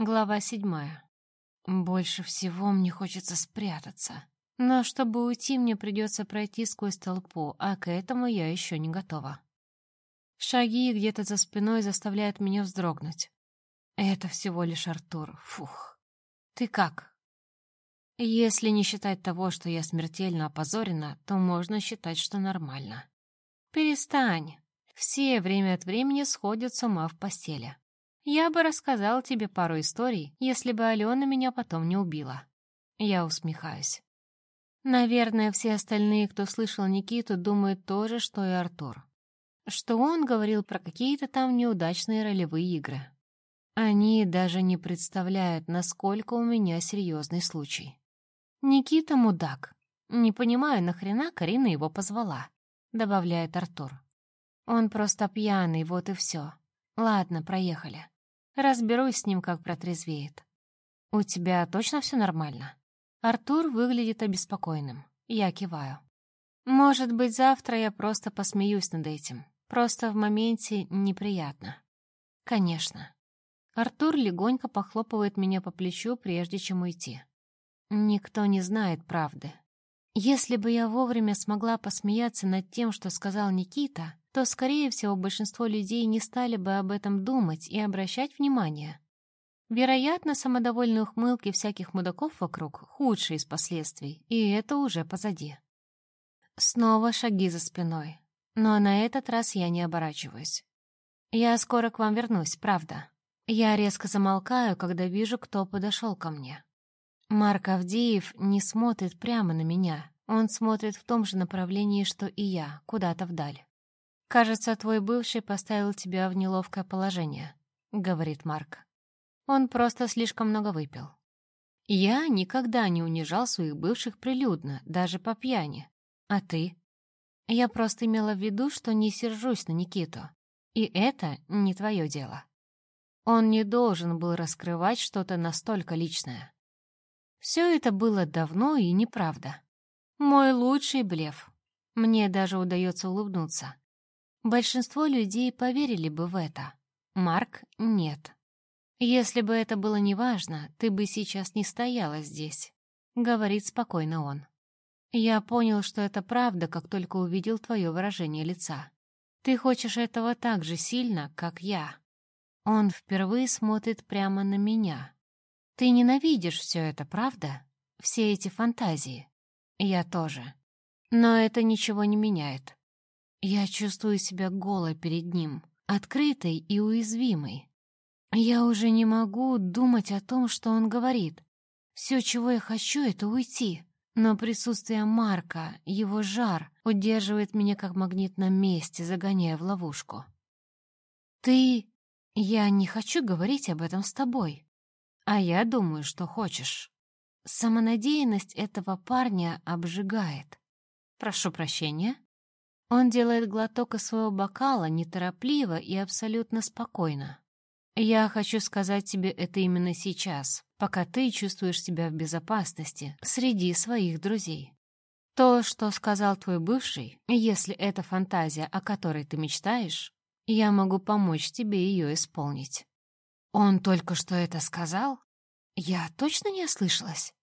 Глава седьмая. Больше всего мне хочется спрятаться. Но чтобы уйти, мне придется пройти сквозь толпу, а к этому я еще не готова. Шаги где-то за спиной заставляют меня вздрогнуть. Это всего лишь Артур. Фух. Ты как? Если не считать того, что я смертельно опозорена, то можно считать, что нормально. Перестань. Все время от времени сходят с ума в постели. Я бы рассказал тебе пару историй, если бы Алена меня потом не убила. Я усмехаюсь. Наверное, все остальные, кто слышал Никиту, думают то же, что и Артур. Что он говорил про какие-то там неудачные ролевые игры. Они даже не представляют, насколько у меня серьезный случай. Никита мудак. Не понимаю, нахрена Карина его позвала, добавляет Артур. Он просто пьяный, вот и все. Ладно, проехали. Разберусь с ним, как протрезвеет. У тебя точно все нормально? Артур выглядит обеспокоенным. Я киваю. Может быть, завтра я просто посмеюсь над этим. Просто в моменте неприятно. Конечно. Артур легонько похлопывает меня по плечу, прежде чем уйти. Никто не знает правды. Если бы я вовремя смогла посмеяться над тем, что сказал Никита, то, скорее всего, большинство людей не стали бы об этом думать и обращать внимание. Вероятно, самодовольные ухмылки всяких мудаков вокруг — худшие из последствий, и это уже позади. Снова шаги за спиной, но на этот раз я не оборачиваюсь. Я скоро к вам вернусь, правда. Я резко замолкаю, когда вижу, кто подошел ко мне. Марк Авдеев не смотрит прямо на меня, он смотрит в том же направлении, что и я, куда-то вдаль. «Кажется, твой бывший поставил тебя в неловкое положение», — говорит Марк. «Он просто слишком много выпил». «Я никогда не унижал своих бывших прилюдно, даже по пьяни. А ты?» «Я просто имела в виду, что не сержусь на Никиту. И это не твое дело. Он не должен был раскрывать что-то настолько личное. Все это было давно и неправда. Мой лучший блеф. Мне даже удается улыбнуться. Большинство людей поверили бы в это. Марк — нет. «Если бы это было неважно, ты бы сейчас не стояла здесь», — говорит спокойно он. «Я понял, что это правда, как только увидел твое выражение лица. Ты хочешь этого так же сильно, как я». Он впервые смотрит прямо на меня. «Ты ненавидишь все это, правда? Все эти фантазии?» «Я тоже. Но это ничего не меняет. Я чувствую себя голой перед ним, открытой и уязвимой. Я уже не могу думать о том, что он говорит. Все, чего я хочу, это уйти. Но присутствие Марка, его жар, удерживает меня как магнит на месте, загоняя в ловушку. «Ты... Я не хочу говорить об этом с тобой. А я думаю, что хочешь». Самонадеянность этого парня обжигает. «Прошу прощения», он делает глоток из своего бокала неторопливо и абсолютно спокойно. «Я хочу сказать тебе это именно сейчас, пока ты чувствуешь себя в безопасности среди своих друзей. То, что сказал твой бывший, если это фантазия, о которой ты мечтаешь, я могу помочь тебе ее исполнить». «Он только что это сказал? Я точно не ослышалась?»